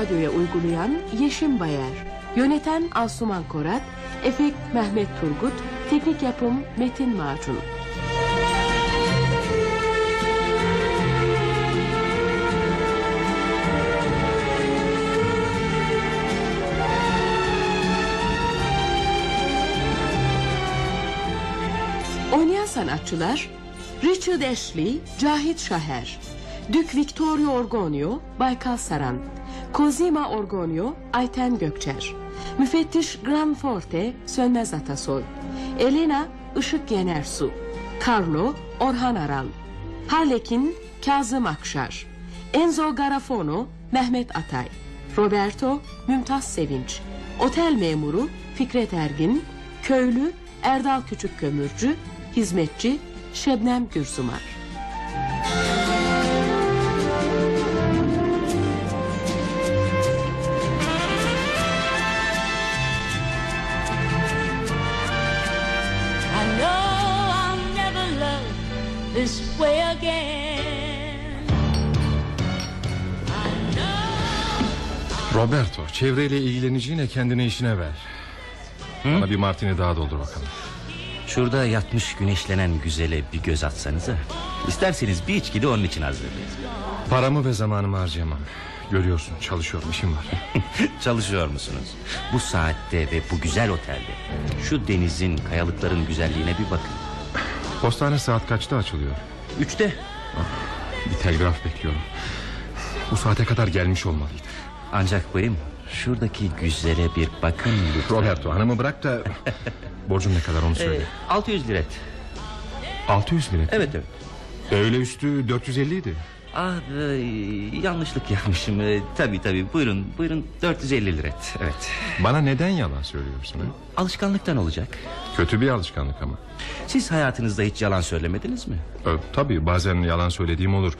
Radyoya uygulayan Yeşim Bayar, yöneten Asuman Korat, efekt Mehmet Turgut, teknik yapım Metin Macun. Oynayan sanatçılar Richard Ashley, Cahit Şaher, Dük Victorio Orgonio, Baykal Saran, Kozima Orgonio, Ayten Gökçer, Müfettiş Granforte, Sönmez Atasoy, Elena Işık Yenersu, Carlo Orhan Aral, Harlekin Kazım Akşar, Enzo Garafono, Mehmet Atay, Roberto Mümtaz Sevinç, Otel memuru Fikret Ergin, köylü Erdal Küçük Kömürcü, hizmetçi Şebnem Gürsumar. Roberto çevreyle ilgileneceğine kendine işine ver. Bana bir martini daha doldur bakalım. Şurada yatmış güneşlenen güzele bir göz atsanıza. İsterseniz bir içki de onun için hazırlayın. Paramı ve zamanımı harcayamam. Görüyorsun çalışıyorum işim var. Çalışıyor musunuz? Bu saatte ve bu güzel otelde. Şu denizin, kayalıkların güzelliğine bir bakın. Postane saat kaçta açılıyor? Üçte. Bir telgraf bekliyorum. Bu saate kadar gelmiş olmalıydı. Ancak bayım şuradaki güzele bir bakın lütfen. Roberto hanımı bırak da... Borcum ne kadar onu söyle. Ee, 600 liret. 600 lira. Evet evet. Öğle üstü 450 idi. Ah e, yanlışlık yapmışım. E, tabii tabii buyurun buyurun 450 liret. Evet. Bana neden yalan söylüyorsun? ha? Alışkanlıktan olacak. Kötü bir alışkanlık ama. Siz hayatınızda hiç yalan söylemediniz mi? Ö, tabii bazen yalan söylediğim olur.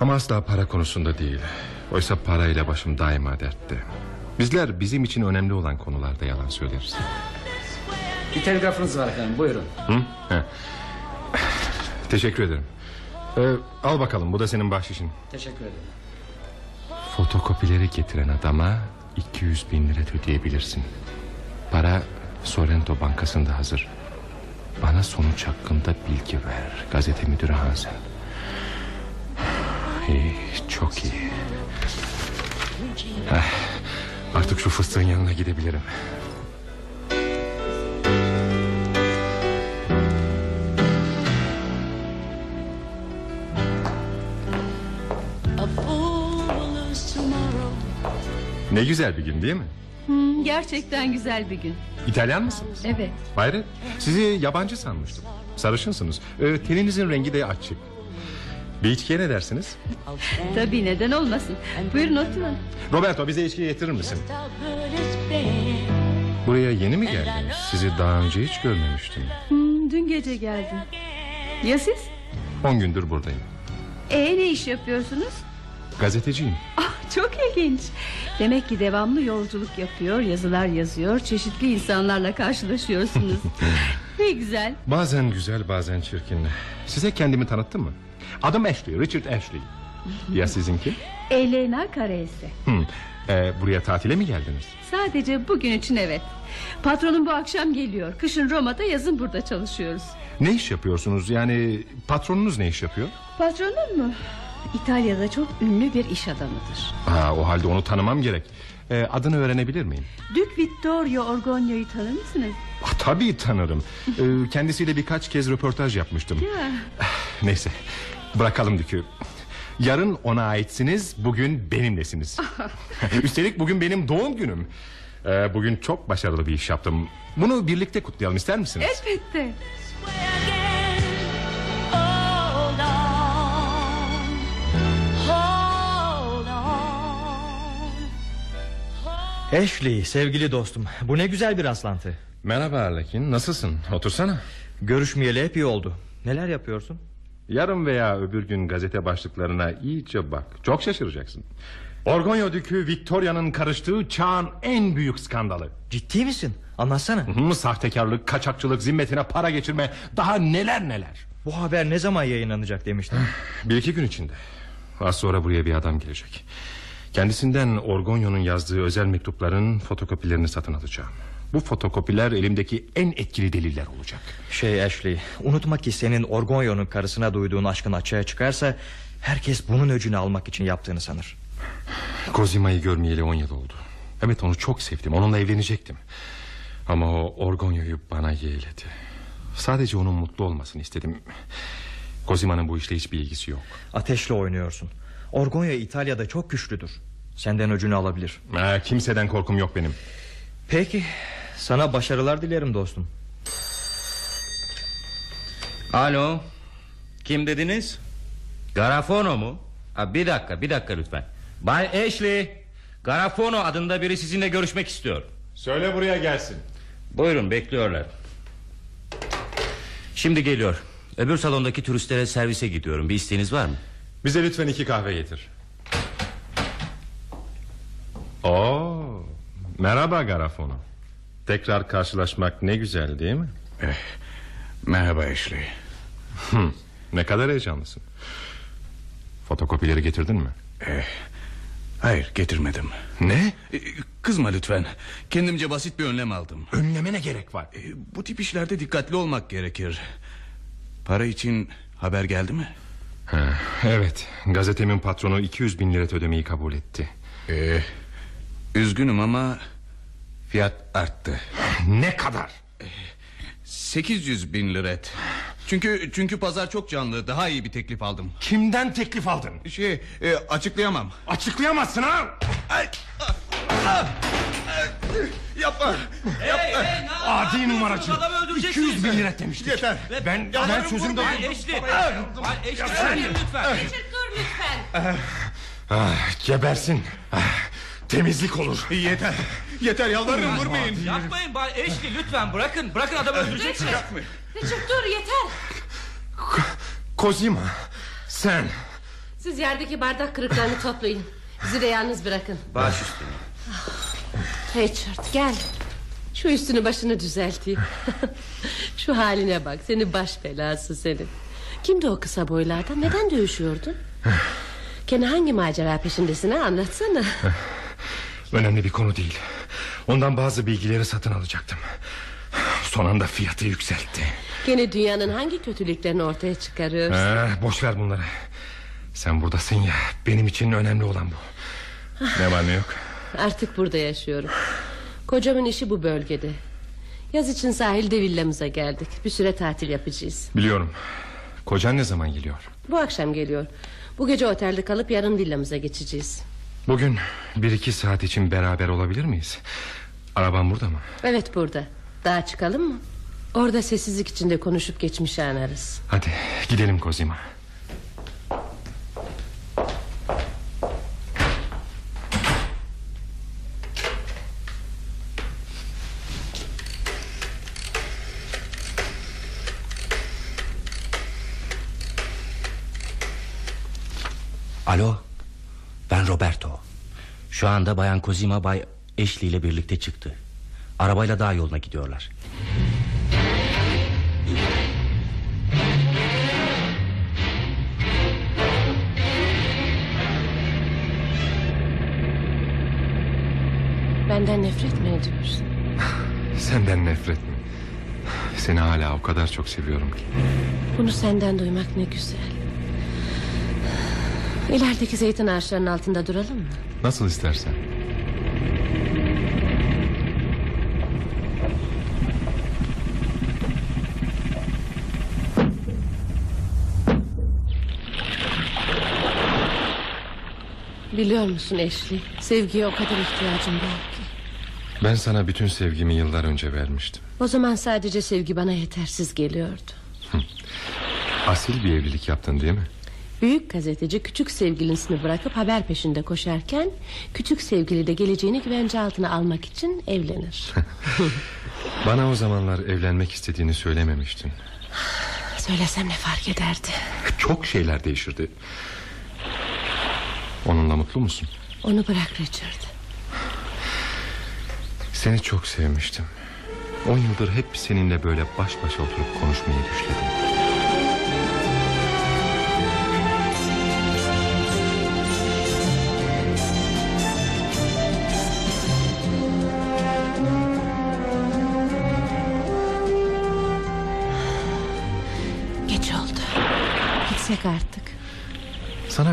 Ama asla para konusunda değil. Oysa parayla başım daima dertte. Bizler bizim için önemli olan konularda yalan söyleriz. Bir telgrafınız var efendim buyurun. Hı? Teşekkür ederim. Ee, al bakalım bu da senin bahşişin. Teşekkür ederim. Fotokopileri getiren adama 200 bin lira ödeyebilirsin. Para Sorrento Bankası'nda hazır. Bana sonuç hakkında bilgi ver. Gazete müdürü Hansen. İyi, çok iyi. Ah, artık şu fıstığın yanına gidebilirim. Ne güzel bir gün değil mi? Gerçekten güzel bir gün. İtalyan mısınız? Evet. Hayret sizi yabancı sanmıştım Sarışınsınız ee, Teninizin rengi de açık Bir içkiye ne dersiniz? Tabii neden olmasın. Buyurun oturun. Roberto bize içki getirir misin? Buraya yeni mi geldiniz? Sizi daha önce hiç görmemiştim Hmm, dün gece geldim. Ya siz? On gündür buradayım Ee ne iş yapıyorsunuz? Gazeteciyim Ah, çok ilginç. Demek ki devamlı yolculuk yapıyor, yazılar yazıyor, çeşitli insanlarla karşılaşıyorsunuz. ne güzel. Bazen güzel bazen çirkin Size kendimi tanıttım mı? Adım Ashley, Richard Ashley Ya sizinki? Elena Karese. Hmm, ee, buraya tatile mi geldiniz? Sadece bugün için evet. Patronum bu akşam geliyor. Kışın Roma'da, yazın burada çalışıyoruz. Ne iş yapıyorsunuz? Yani patronunuz ne iş yapıyor? Patronum mu? İtalya'da çok ünlü bir iş adamıdır. Ha, o halde onu tanımam gerek Ee, Adını öğrenebilir miyim? Dük Vittorio Orgonio'yu tanır mısınız? Ah, tabii tanırım. Ee, kendisiyle birkaç kez röportaj yapmıştım. Ya. Neyse bırakalım Dükü. Yarın ona aitsiniz bugün benimlesiniz. Üstelik bugün benim doğum günüm. Ee, bugün çok başarılı bir iş yaptım. Bunu birlikte kutlayalım ister misiniz? Elbette. Ashley sevgili dostum bu ne güzel bir rastlantı Merhaba Arlekin nasılsın? Otursana. Görüşmeyeli epey oldu Neler yapıyorsun Yarın veya öbür gün gazete başlıklarına iyice bak. Çok şaşıracaksın. Orgonyo Dükü Victoria'nın karıştığı çağın en büyük skandalı. Ciddi misin anlatsana Hı, sahtekarlık, kaçakçılık, zimmetine para geçirme daha neler neler. Bu haber ne zaman yayınlanacak demiştin Bir iki gün içinde. Az sonra buraya bir adam gelecek. Kendisinden Orgonyo'nun yazdığı özel mektupların fotokopilerini satın alacağım. Bu fotokopiler elimdeki en etkili deliller olacak. Şey Ashley unutma ki senin Orgonyo'nun karısına duyduğun aşkın açığa çıkarsa Herkes bunun öcünü almak için yaptığını sanır Kozima'yı görmeyeli on yıl oldu. Evet onu çok sevdim. Onunla evlenecektim. Ama o Orgonyo'yu bana yeğledi. Sadece onun mutlu olmasını istedim. Kozima'nın bu işle hiçbir ilgisi yok. Ateşle oynuyorsun Orgonyo İtalya'da çok güçlüdür Senden öcünü alabilir Ee, kimseden korkum yok benim. Peki sana başarılar dilerim dostum Alo. Kim dediniz? Garafono mu? Ha, bir dakika bir dakika lütfen. Bay Ashley. Garafono adında biri sizinle görüşmek istiyor. Söyle buraya gelsin. Buyurun bekliyorlar. Şimdi geliyor. Öbür salondaki turistlere servise gidiyorum. Bir isteğiniz var mı? Bize lütfen iki kahve getir. Oo, merhaba Garafono. Tekrar karşılaşmak ne güzel değil mi? Merhaba Ashley. Ne kadar heyecanlısın. Fotokopileri getirdin mi? Hayır getirmedim. Ne? Ee, Kızma lütfen. Kendimce basit bir önlem aldım. Önleme ne gerek var? Ee, Bu tip işlerde dikkatli olmak gerekir. Para için haber geldi mi? Ha, evet, gazetemin patronu 200 bin lira ödemeyi kabul etti. Ee, üzgünüm ama fiyat arttı. Ne kadar? 800 bin liret. Çünkü çünkü pazar çok canlı. Daha iyi bir teklif aldım. Kimden teklif aldın? Şey e, açıklayamam. Açıklayamazsın ha? Yapma. Adi numaracı. 200 bin lira demiştik. Yeter. Ben, ben sözümde... Dur lütfen. Ah, gebersin. Ah, temizlik olur. Yeter. Yeter yalvarırım vurmayın. Yapmayın Bay Ashley lütfen bırakın. Bırakın adamı öldüreceksiniz. Richard dur yeter. Kozima, sen... Siz yerdeki bardak kırıklarını toplayın. Bizi de yalnız bırakın. Baş üstüne. Richard gel. Şu üstünü başını düzelteyim. Şu haline bak. Seni baş belası senin. Kimdi o kısa boylardan? Neden dövüşüyordun? Gene hangi macera peşindesin ha? Anlatsana. Önemli bir konu değil. Ondan bazı bilgileri satın alacaktım. Son anda fiyatı yükseltti. Gene dünyanın hangi kötülüklerini ortaya çıkarıyorsun? Ah, boş ver bunları. Sen buradasın ya. Benim için önemli olan bu. Ne var ne yok? Artık burada yaşıyorum. Kocamın işi bu bölgede. Yaz için sahilde villamıza geldik. Bir süre tatil yapacağız. Biliyorum. Kocan ne zaman geliyor? Bu akşam geliyor. Bu gece otelde kalıp yarın villamıza geçeceğiz. Bugün bir iki saat için beraber olabilir miyiz? Araban burada mı? Evet burada. Daha çıkalım mı? Orada sessizlik içinde konuşup geçmişi anarız. Hadi gidelim Kozima. Alo. Ben Roberto. Şu anda Bayan Kozima Bay Ashley ile birlikte çıktı. Arabayla dağ yoluna gidiyorlar. Benden nefret mi ediyorsun? Senden nefret mi? Seni hala o kadar çok seviyorum ki. Bunu senden duymak ne güzel. İlerideki zeytin ağaçlarının altında duralım mı? Nasıl istersen. Biliyor musun Eşli? Sevgiye o kadar ihtiyacım var ki. Ben sana bütün sevgimi yıllar önce vermiştim. O zaman sadece sevgi bana yetersiz geliyordu. Asil bir evlilik yaptın değil mi? Büyük gazeteci küçük sevgilisini bırakıp haber peşinde koşarken... ...küçük sevgili de geleceğini güvence altına almak için evlenir. Bana o zamanlar evlenmek istediğini söylememiştin. Söylesem ne fark ederdi? Çok şeyler değişirdi. Onunla mutlu musun? Onu bırak Richard. Seni çok sevmiştim. On yıldır hep seninle böyle baş başa oturup konuşmayı düşledim.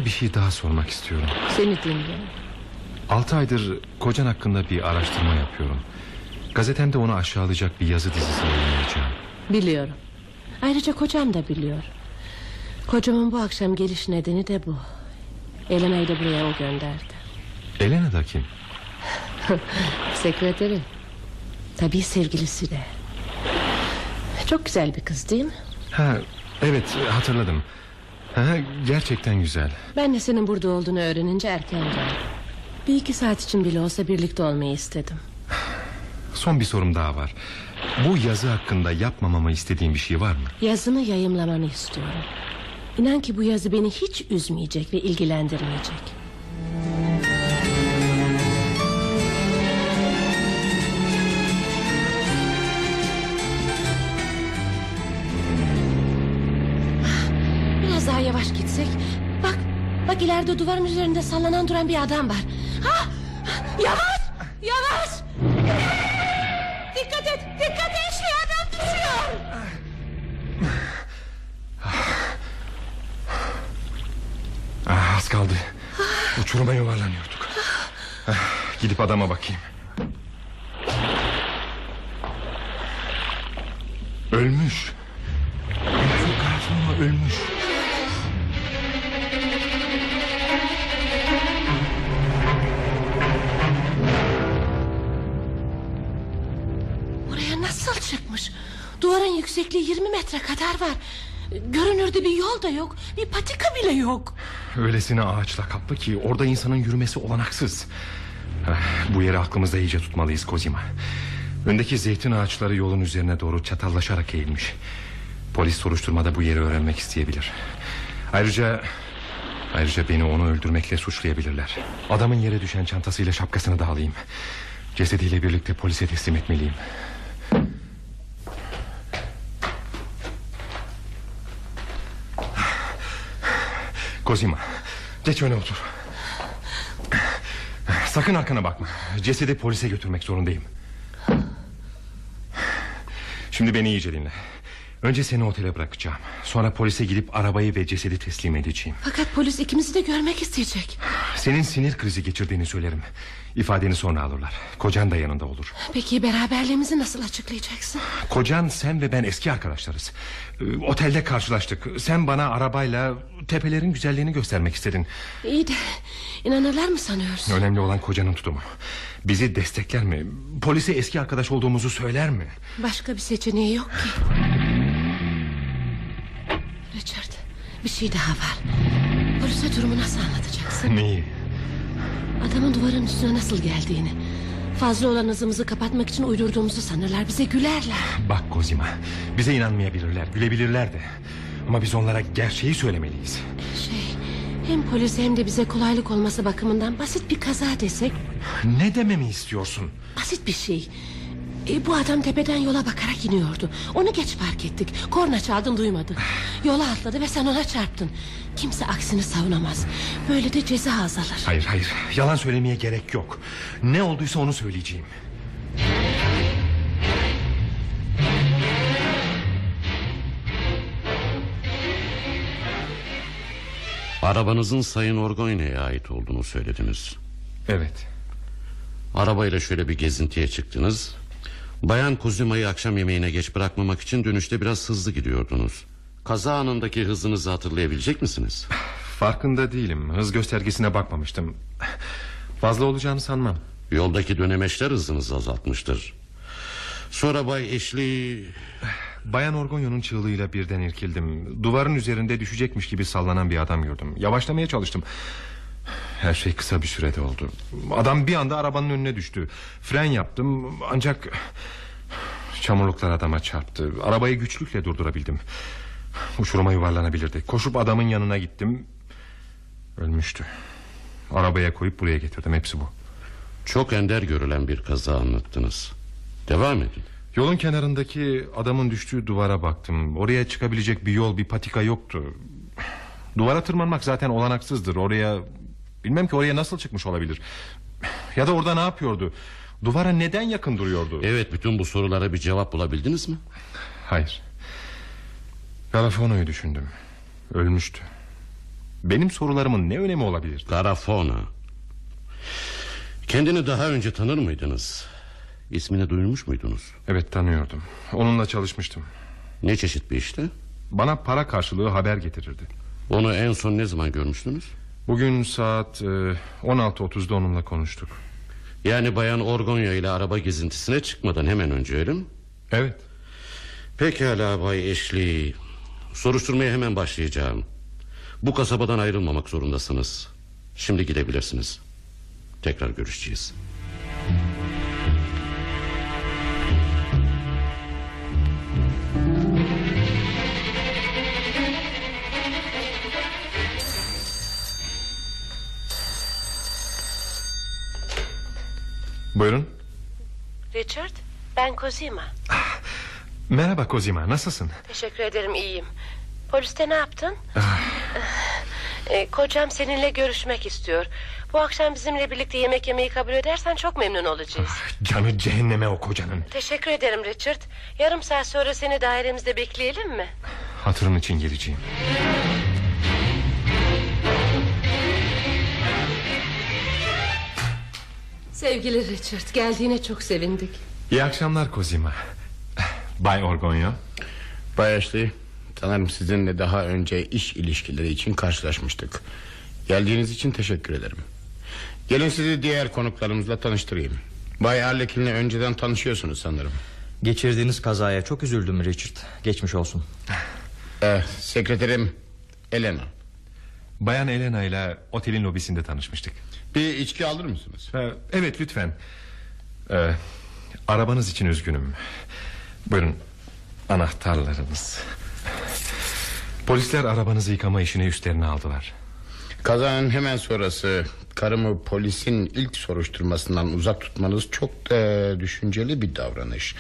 Bir şey daha sormak istiyorum. Seni dinliyorum. Altı aydır kocan hakkında bir araştırma yapıyorum. Gazetemde onu aşağılayacak bir yazı dizisi yayınlayacağım. Biliyorum. Ayrıca kocam da biliyor. Kocamın bu akşam geliş nedeni de bu. Elena'yı da buraya o gönderdi. Elena da kim? Sekreteri. Tabii sevgilisi de. Çok güzel bir kız değil mi? Ha, evet hatırladım. Ha, gerçekten güzel. Ben de senin burada olduğunu öğrenince erken geldim. Bir iki saat için bile olsa birlikte olmayı istedim. Son bir sorum daha var. Bu yazı hakkında yapmamamı istediğin bir şey var mı? Yazını yayımlamanı istiyorum. İnan ki bu yazı beni hiç üzmeyecek ve ilgilendirmeyecek. Bak ileride duvarın üzerinde sallanan duran bir adam var. Ha! Yavaş! Yavaş! Dikkat et! Dikkat et! Şu adam düşüyor! Ah, az kaldı. Uçuruma yuvarlanıyorduk. Ah, Gidip adama bakayım. Ölmüş. Yüksekliği 20 metre kadar var. Görünürde bir yol da yok. Bir patika bile yok. Öylesine ağaçla kaplı ki orada insanın yürümesi olanaksız. Ah, Bu yeri aklımızda iyice tutmalıyız Kozima. Öndeki zeytin ağaçları yolun üzerine doğru çatallaşarak eğilmiş. Polis soruşturmada bu yeri öğrenmek isteyebilir. Ayrıca ayrıca beni onu öldürmekle suçlayabilirler. Adamın yere düşen çantasıyla şapkasını da alayım. Cesediyle birlikte polise teslim etmeliyim. Kozima geç öne otur. Sakın arkana bakma. Cesedi polise götürmek zorundayım. Şimdi beni iyice dinle Önce seni otele bırakacağım. Sonra polise gidip arabayı ve cesedi teslim edeceğim. Fakat polis ikimizi de görmek isteyecek. Senin sinir krizi geçirdiğini söylerim. İfadeni sonra alırlar. Kocan da yanında olur. Peki beraberliğimizi nasıl açıklayacaksın? Kocan sen ve ben eski arkadaşlarız. Ee, Otelde karşılaştık. Sen bana arabayla tepelerin güzelliğini göstermek istedin. İyi de inanırlar mı sanıyorsun? Önemli olan kocanın tutumu. Bizi destekler mi? Polise eski arkadaş olduğumuzu söyler mi? Başka bir seçeneği yok ki. Richard bir şey daha var. Polise durumu nasıl anlatacaksın? Neyi Adamın duvarın üstüne nasıl geldiğini. Fazla olan hızımızı kapatmak için uydurduğumuzu sanırlar. Bize gülerler. Bak Kozima Bize inanmayabilirler gülebilirler de Ama biz onlara gerçeği söylemeliyiz Şey hem polis hem de bize kolaylık olması bakımından basit bir kaza desek. Ne dememi istiyorsun Basit bir şey. E, bu adam tepeden yola bakarak iniyordu. Onu geç fark ettik. Korna çaldın duymadı. Yola atladı ve sen ona çarptın. Kimse aksini savunamaz. Böyle de ceza azalır. Hayır hayır yalan söylemeye gerek yok Ne olduysa onu söyleyeceğim Arabanızın Sayın Orgoyne'ye ait olduğunu söylediniz. Evet Arabayla şöyle bir gezintiye çıktınız. Bayan Kuzuma'yı akşam yemeğine geç bırakmamak için dönüşte biraz hızlı gidiyordunuz. Kaza anındaki hızınızı hatırlayabilecek misiniz? Farkında değilim Hız göstergesine bakmamıştım Fazla olacağını sanmam Yoldaki dönemeçler hızınızı azaltmıştır. Sonra Bay Eşli... Bayan Orgonyo'nun çığlığıyla birden irkildim. Duvarın üzerinde düşecekmiş gibi sallanan bir adam gördüm. Yavaşlamaya çalıştım. Her şey kısa bir sürede oldu. Adam bir anda arabanın önüne düştü. Fren yaptım ancak... Çamurluklar adama çarptı. Arabayı güçlükle durdurabildim. Uçuruma yuvarlanabilirdi. Koşup adamın yanına gittim. Ölmüştü. Arabaya koyup buraya getirdim. Hepsi bu. Çok ender görülen bir kaza anlattınız. Devam edin. Yolun kenarındaki adamın düştüğü duvara baktım. Oraya çıkabilecek bir yol, bir patika yoktu. Duvara tırmanmak zaten olanaksızdır. Oraya bilmem ki oraya nasıl çıkmış olabilir. Ya da orada ne yapıyordu? Duvara neden yakın duruyordu? Evet bütün bu sorulara bir cevap bulabildiniz mi? Hayır. Galafono'yu düşündüm. Ölmüştü. Benim sorularımın ne önemi olabilir? Garafona. Kendini daha önce tanır mıydınız? İsmini duymuş muydunuz? Evet tanıyordum. Onunla çalışmıştım. Ne çeşit bir işte? Bana para karşılığı haber getirirdi. Onu en son ne zaman görmüştünüz? Bugün saat e, 16.30'da onunla konuştuk. Yani Bayan Orgonya ile araba gezintisine çıkmadan hemen önce öyle mi? Evet. Pekala Bay Eşli. Soruşturmaya hemen başlayacağım. Bu kasabadan ayrılmamak zorundasınız. Şimdi gidebilirsiniz. Tekrar görüşeceğiz. Buyurun. Richard ben Kozima. Merhaba Kozima nasılsın? Teşekkür ederim iyiyim. Poliste ne yaptın? Ah. Ee, kocam seninle görüşmek istiyor. Bu akşam bizimle birlikte yemek yemeyi kabul edersen çok memnun olacağız. Canı cehenneme o kocanın. Teşekkür ederim Richard. Yarım saat sonra seni dairemizde bekleyelim mi? Hatırın için geleceğim. Sevgili Richard geldiğine çok sevindik. İyi akşamlar Kozima. Bay Orgonyo. Bay Ashley Sanırım sizinle daha önce iş ilişkileri için karşılaşmıştık Geldiğiniz için teşekkür ederim Gelin sizi diğer konuklarımızla tanıştırayım Bay Arlekin'le önceden tanışıyorsunuz sanırım Geçirdiğiniz kazaya çok üzüldüm Richard. Geçmiş olsun. eh, Sekreterim Elena Bayan Elena ile otelin lobisinde tanışmıştık. Bir içki alır mısınız? Ee, evet lütfen. Ee, arabanız için üzgünüm. Buyurun anahtarlarınız. Polisler arabanızı yıkama işini üstlerine aldılar. Kazanın hemen sonrası Karımı polisin ilk soruşturmasından uzak tutmanız çok da düşünceli bir davranış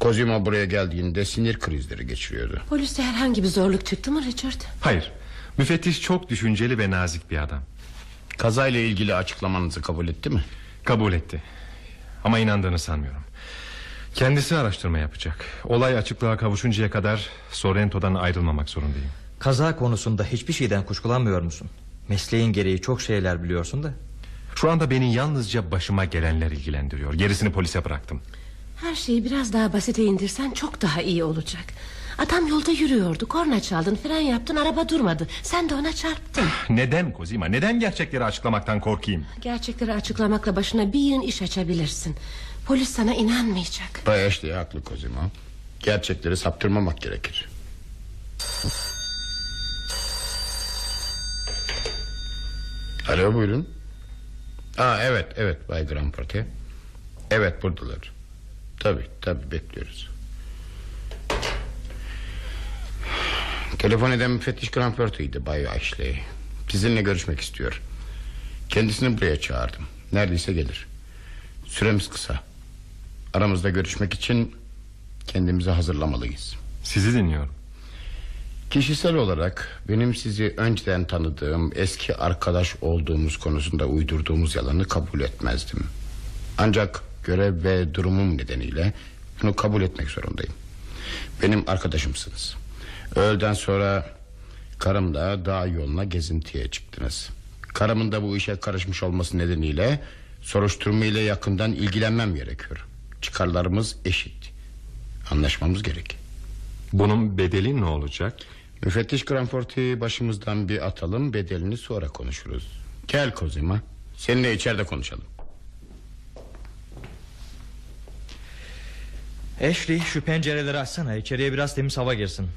Kozima buraya geldiğinde sinir krizleri geçiriyordu Poliste herhangi bir zorluk çıktı mı Richard? Hayır müfettiş çok düşünceli ve nazik bir adam. Kazayla ilgili açıklamanızı kabul etti mi? Kabul etti. Ama inandığını sanmıyorum. Kendisi araştırma yapacak. Olay açıklığa kavuşuncaya kadar Sorrento'dan ayrılmamak zorundayım. Kaza konusunda hiçbir şeyden kuşkulanmıyor musun? Mesleğin gereği çok şeyler biliyorsun da. Şu anda beni yalnızca başıma gelenler ilgilendiriyor. Gerisini polise bıraktım. Her şeyi biraz daha basite indirsen çok daha iyi olacak Adam yolda yürüyordu korna çaldın fren yaptın araba durmadı. Sen de ona çarptın. Neden Kozima? Neden gerçekleri açıklamaktan korkayım? Gerçekleri açıklamakla başına bir yığın iş açabilirsin. Polis sana inanmayacak. Bay Ashley haklı Kozima. Gerçekleri saptırmamak gerekir. Alo buyurun. Aa, Evet evet Bay Grandparty Evet buradalar. Tabi tabi bekliyoruz Telefon eden müfettiş Grandparty'ydi Bay Ashley. Sizinle görüşmek istiyor. Kendisini buraya çağırdım. Neredeyse gelir. Süremiz kısa. Aramızda görüşmek için Kendimizi hazırlamalıyız. Sizi dinliyorum. Kişisel olarak benim sizi önceden tanıdığım eski arkadaş olduğumuz konusunda uydurduğumuz yalanı kabul etmezdim. Ancak görev ve durumum nedeniyle bunu kabul etmek zorundayım. Benim arkadaşımsınız. Öğleden sonra karımla dağ yoluna gezintiye çıktınız. Karımın da bu işe karışmış olması nedeniyle soruşturma ile yakından ilgilenmem gerekiyor. Çıkarlarımız eşit. Anlaşmamız gerek. Bunun bedeli ne olacak? Müfettiş Granfort'u başımızdan bir atalım Bedelini sonra konuşuruz Gel Kozima Seninle içeride konuşalım Ashley şu pencereleri açsana. İçeriye biraz temiz hava girsin.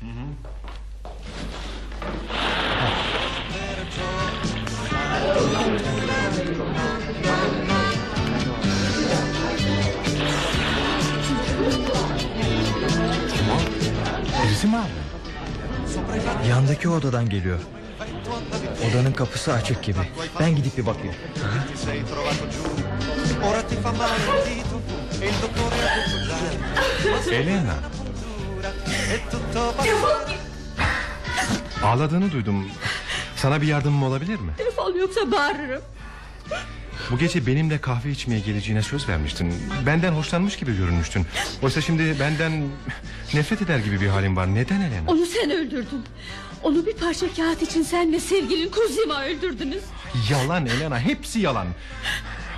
Birisi mi abi? Yandaki odadan geliyor. Odanın kapısı açık gibi. Ben gidip bir bakayım. Ora ti fa male Elena passato ağladığını duydum. Sana bir yardımım olabilir mi? Defol yoksa bağırırım. Bu gece benimle kahve içmeye geleceğine söz vermiştin. Benden hoşlanmış gibi görünmüştün. Oysa şimdi benden nefret eder gibi bir halin var. Neden Elena? Onu sen öldürdün. Onu bir parça kağıt için sen ve sevgilin Kuzima öldürdünüz. Yalan Elena hepsi yalan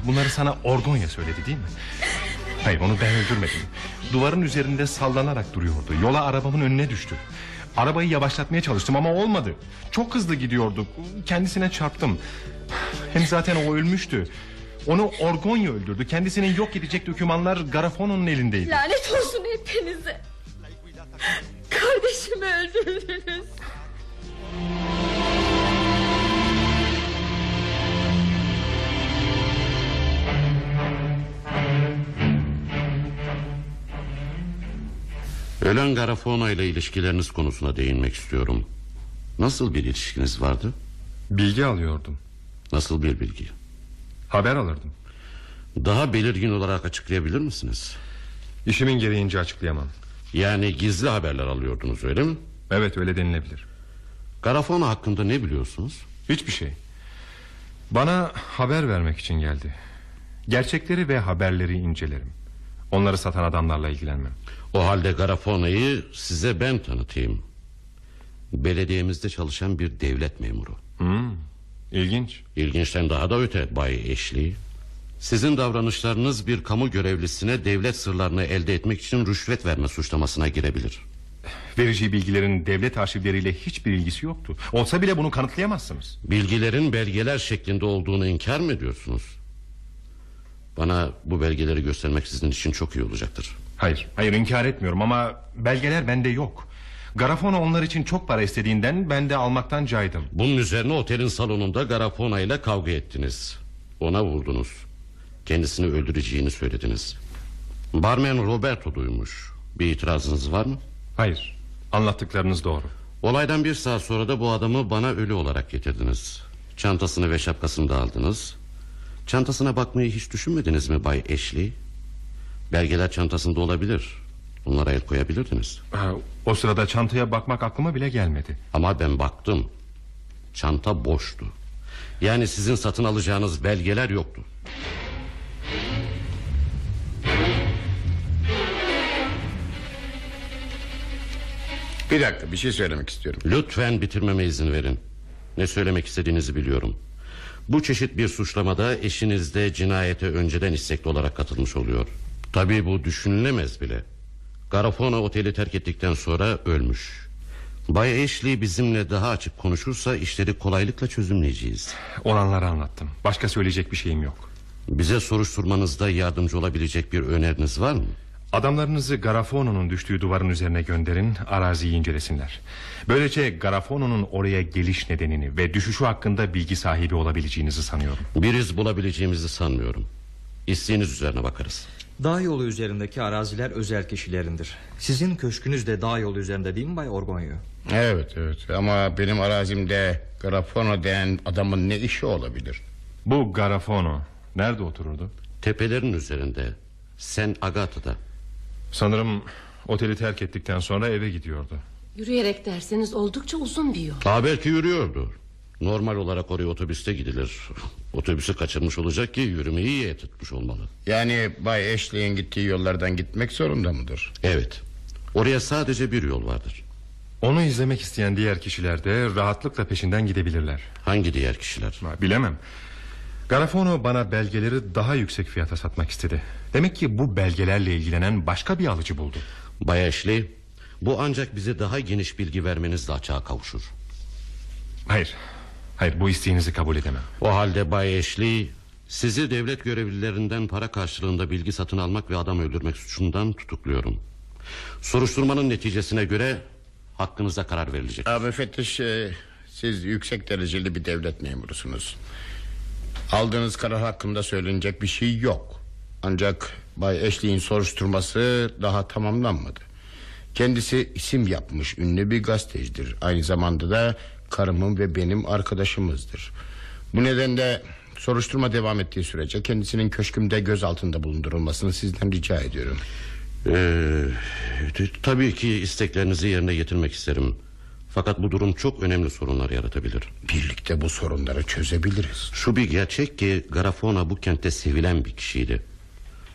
Bunları sana Orgonya söyledi değil mi Hayır onu ben öldürmedim. Duvarın üzerinde sallanarak duruyordu. Yola arabamın önüne düştü. Arabayı yavaşlatmaya çalıştım ama olmadı. Çok hızlı gidiyorduk Kendisine çarptım. Hem zaten o ölmüştü. Onu Orgonya öldürdü. Kendisinin yok edecek dokümanlar Garafono'nun elindeydi. Lanet olsun hepinize. Kardeşimi öldürdünüz. Ölen Garafona ile ilişkileriniz konusuna değinmek istiyorum. Nasıl bir ilişkiniz vardı? Bilgi alıyordum Nasıl bir bilgi? Haber alırdım Daha belirgin olarak açıklayabilir misiniz? İşimin gereğince açıklayamam Yani gizli haberler alıyordunuz öyle mi? Evet öyle denilebilir Garafona hakkında ne biliyorsunuz? Hiçbir şey Bana haber vermek için geldi Gerçekleri ve haberleri incelerim Onları satan adamlarla ilgilenmem O halde Garafona'yı size ben tanıtayım. Belediyemizde çalışan bir devlet memuru. hmm, İlginç İlginçten daha da öte Bay Eşli. Sizin davranışlarınız bir kamu görevlisine devlet sırlarını elde etmek için rüşvet verme suçlamasına girebilir. Vereceği bilgilerin devlet arşivleriyle hiçbir ilgisi yoktu Olsa bile bunu kanıtlayamazsınız Bilgilerin belgeler şeklinde olduğunu inkar mı ediyorsunuz? Bana bu belgeleri göstermek sizin için çok iyi olacaktır. Hayır hayır inkar etmiyorum ama belgeler bende yok Garafona onlar için çok para istediğinden ben de almaktan caydım Bunun üzerine otelin salonunda Garafona ile kavga ettiniz. Ona vurdunuz. Kendisini öldüreceğini söylediniz. Barmen Roberto duymuş. Bir itirazınız var mı? Hayır anlattıklarınız doğru Olaydan bir saat sonra da bu adamı bana ölü olarak getirdiniz. Çantasını ve şapkasını da aldınız. Çantasına bakmayı hiç düşünmediniz mi Bay Ashley? Belgeler çantasında olabilir. Onlara el koyabilirdiniz. ha, O sırada çantaya bakmak aklıma bile gelmedi Ama ben baktım. Çanta boştu. Yani sizin satın alacağınız belgeler yoktu. Bir dakika bir şey söylemek istiyorum Lütfen bitirmeme izin verin. Ne söylemek istediğinizi biliyorum. Bu çeşit bir suçlamada eşiniz de cinayete önceden istekli olarak katılmış oluyor. Tabii bu düşünülemez bile. Garafona oteli terk ettikten sonra ölmüş. Bay Ashley bizimle daha açık konuşursa işleri kolaylıkla çözümleyeceğiz. Olanları anlattım başka söyleyecek bir şeyim yok Bize soruşturmanızda yardımcı olabilecek bir öneriniz var mı? Adamlarınızı Garafono'nun düştüğü duvarın üzerine gönderin Araziyi incelesinler Böylece Garafono'nun oraya geliş nedenini Ve düşüşü hakkında bilgi sahibi olabileceğinizi sanıyorum Bir iz bulabileceğimizi sanmıyorum. İsteğiniz üzerine bakarız. Dağ yolu üzerindeki araziler özel kişilerindir Sizin köşkünüz de dağ yolu üzerinde değil mi Bay Orgonyo? Evet evet ama benim arazimde Grafono denen adamın ne işi olabilir Bu Garafono nerede otururdu? Tepelerin üzerinde. Sen Agata'da. Sanırım oteli terk ettikten sonra eve gidiyordu Yürüyerek derseniz oldukça uzun bir yol. Daha belki yürüyordu. Normal olarak oraya otobüste gidilir. Otobüsü kaçırmış olacak ki yürümeyi iyi tutmuş olmalı. Yani Bay Ashley'in gittiği yollardan gitmek zorunda mıdır Evet. Oraya sadece bir yol vardır. Onu izlemek isteyen diğer kişiler de rahatlıkla peşinden gidebilirler Hangi diğer kişiler? Bilemem Garafono bana belgeleri daha yüksek fiyata satmak istedi Demek ki bu belgelerle ilgilenen başka bir alıcı buldu Bay Ashley, bu ancak bize daha geniş bilgi vermenizle açığa kavuşur. Hayır Hayır bu isteğinizi kabul edemem O halde Bay Ashley, Sizi devlet görevlilerinden para karşılığında bilgi satın almak ve adam öldürmek suçundan tutukluyorum. Soruşturmanın neticesine göre hakkınıza karar verilecek. Abi müfettiş e, siz yüksek dereceli bir devlet memurusunuz. Aldığınız karar hakkında söylenecek bir şey yok. Ancak Bay Eşli'nin soruşturması daha tamamlanmadı. Kendisi isim yapmış ünlü bir gazetecidir. Aynı zamanda da karımın ve benim arkadaşımızdır. Bu nedenle soruşturma devam ettiği sürece kendisinin köşkümde göz altında bulundurulmasını sizden rica ediyorum. Ee, tabii ki isteklerinizi yerine getirmek isterim. Fakat bu durum çok önemli sorunlar yaratabilir. Birlikte bu sorunları çözebiliriz. Şu bir gerçek ki Garafona bu kentte sevilen bir kişiydi.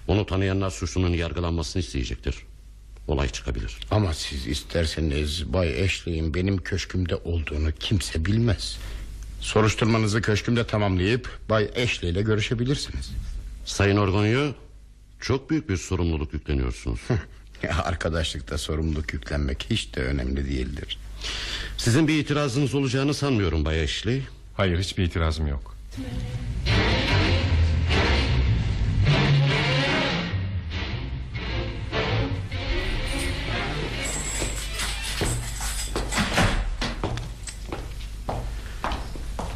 Onu tanıyanlar suçlunun yargılanmasını isteyecektir. Olay çıkabilir. Ama siz isterseniz Bay Ashley'in benim köşkümde olduğunu kimse bilmez. Soruşturmanızı köşkümde tamamlayıp Bay Ashley ile görüşebilirsiniz. Sayın Orgonyo çok büyük bir sorumluluk yükleniyorsunuz. Arkadaşlıkta sorumluluk yüklenmek hiç de önemli değildir. Sizin bir itirazınız olacağını sanmıyorum Bay Ashley. Hayır hiçbir itirazım yok.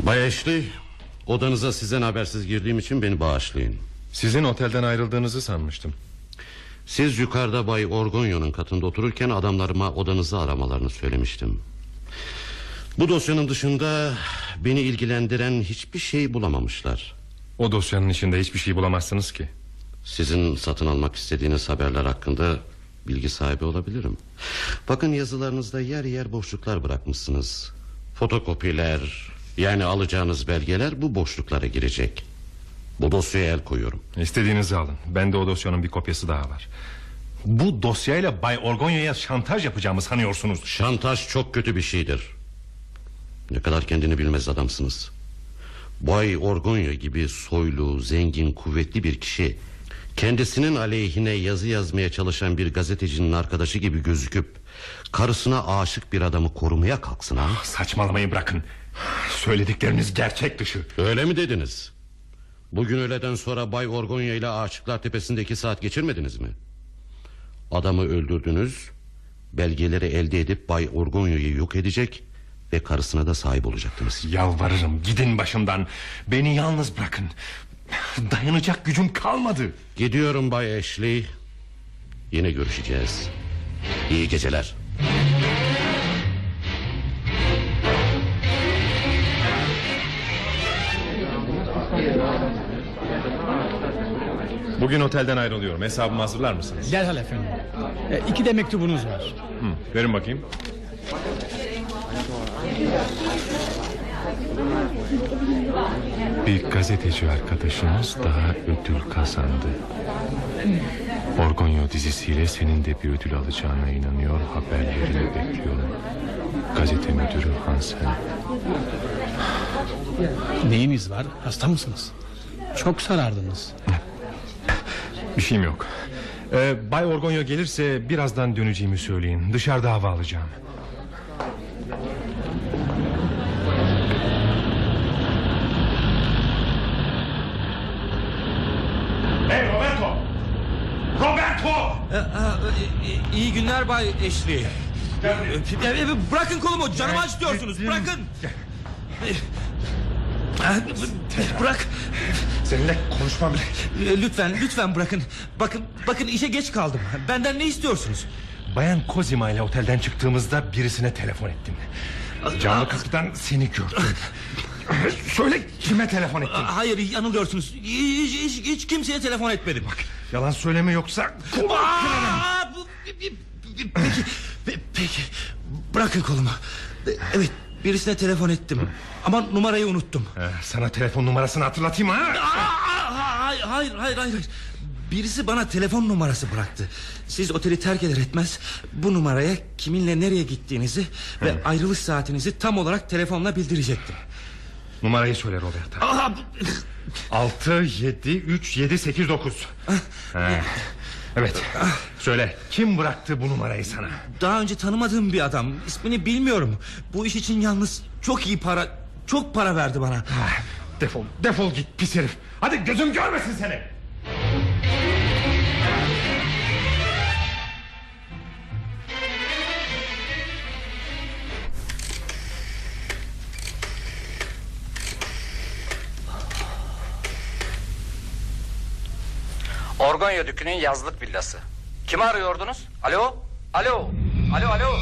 Bay Ashley odanıza sizden habersiz girdiğim için beni bağışlayın. Sizin otelden ayrıldığınızı sanmıştım. Siz yukarıda Bay Orgonyo'nun katında otururken adamlarıma odanızı aramalarını söylemiştim. Bu dosyanın dışında beni ilgilendiren hiçbir şey bulamamışlar. O dosyanın içinde hiçbir şey bulamazsınız ki. Sizin satın almak istediğiniz haberler hakkında bilgi sahibi olabilirim. Bakın yazılarınızda yer yer boşluklar bırakmışsınız. Fotokopiler yani alacağınız belgeler bu boşluklara girecek. Bu dosyaya el koyuyorum. İstediğinizi alın. Bende o dosyanın bir kopyası daha var. Bu dosyayla Bay Orgonya'ya şantaj yapacağımı sanıyorsunuz. Şantaj çok kötü bir şeydir. Ne kadar kendini bilmez adamsınız. Bay Orgonya gibi soylu, zengin, kuvvetli bir kişi... ...kendisinin aleyhine yazı yazmaya çalışan bir gazetecinin arkadaşı gibi gözüküp... ...karısına aşık bir adamı korumaya kalksın ha? Saçmalamayı bırakın. Söyledikleriniz gerçek dışı. Öyle mi dediniz? Bugün öğleden sonra Bay Orgonya ile Aşıklar Tepesi'nde iki saat geçirmediniz mi? Adamı öldürdünüz... ...belgeleri elde edip Bay Orgonya'yı yok edecek... ...ve karısına da sahip olacaktınız. Yalvarırım gidin başımdan. Beni yalnız bırakın. Dayanacak gücüm kalmadı. Gidiyorum Bay Ashley. Yine görüşeceğiz. İyi geceler. Bugün otelden ayrılıyorum. Hesabımı hazırlar mısınız? Derhal efendim. E, iki de mektubunuz var. Hı, verin bakayım. Bir gazeteci arkadaşımız daha ödül kazandı. Orgonyo dizisiyle senin de bir ödül alacağına inanıyor. Haberlerini bekliyorum. Gazete müdürü Hansen. Neyiniz var? Hasta mısınız? Çok sarardınız. Bir şeyim yok. Ee, Bay Orgonyo gelirse birazdan döneceğimi söyleyin. Dışarıda hava alacağım. Hey Roberto! Roberto! İyi günler Bay Eşli. Bırakın kolumu canımı acıtıyorsunuz bırakın. Bırak. Seninle konuşmam bile. Lütfen lütfen bırakın. Bakın bakın işe geç kaldım. Benden ne istiyorsunuz? Bayan Kozima ile otelden çıktığımızda birisine telefon ettim. Canlı kapıdan seni gördüm. Söyle kime telefon ettin? Hayır yanılıyorsunuz. Hiç, hiç, hiç kimseye telefon etmedim. Bak. Yalan söyleme yoksa Aa, bu- Peki, pe- peki. Bırakın kolumu. Evet, birisine telefon ettim. Ama numarayı unuttum. Ee, Sana telefon numarasını hatırlatayım ha. Hayır, hayır, hayır, hayır. Birisi bana telefon numarası bıraktı. Siz oteli terk eder etmez bu numaraya kiminle nereye gittiğinizi ve ayrılış saatinizi tam olarak telefonla bildirecektim. Numarayı söyle Roberta. Aa, 6 7 3 7 8 9. Evet. Söyle kim bıraktı bu numarayı sana? Daha önce tanımadığım bir adam. İsmini bilmiyorum. Bu iş için yalnız çok iyi para, çok para verdi bana. Defol defol git pis herif Hadi gözüm görmesin seni Orgonya Dükü'nün yazlık villası. Kimi arıyordunuz? Alo? Alo? Alo alo?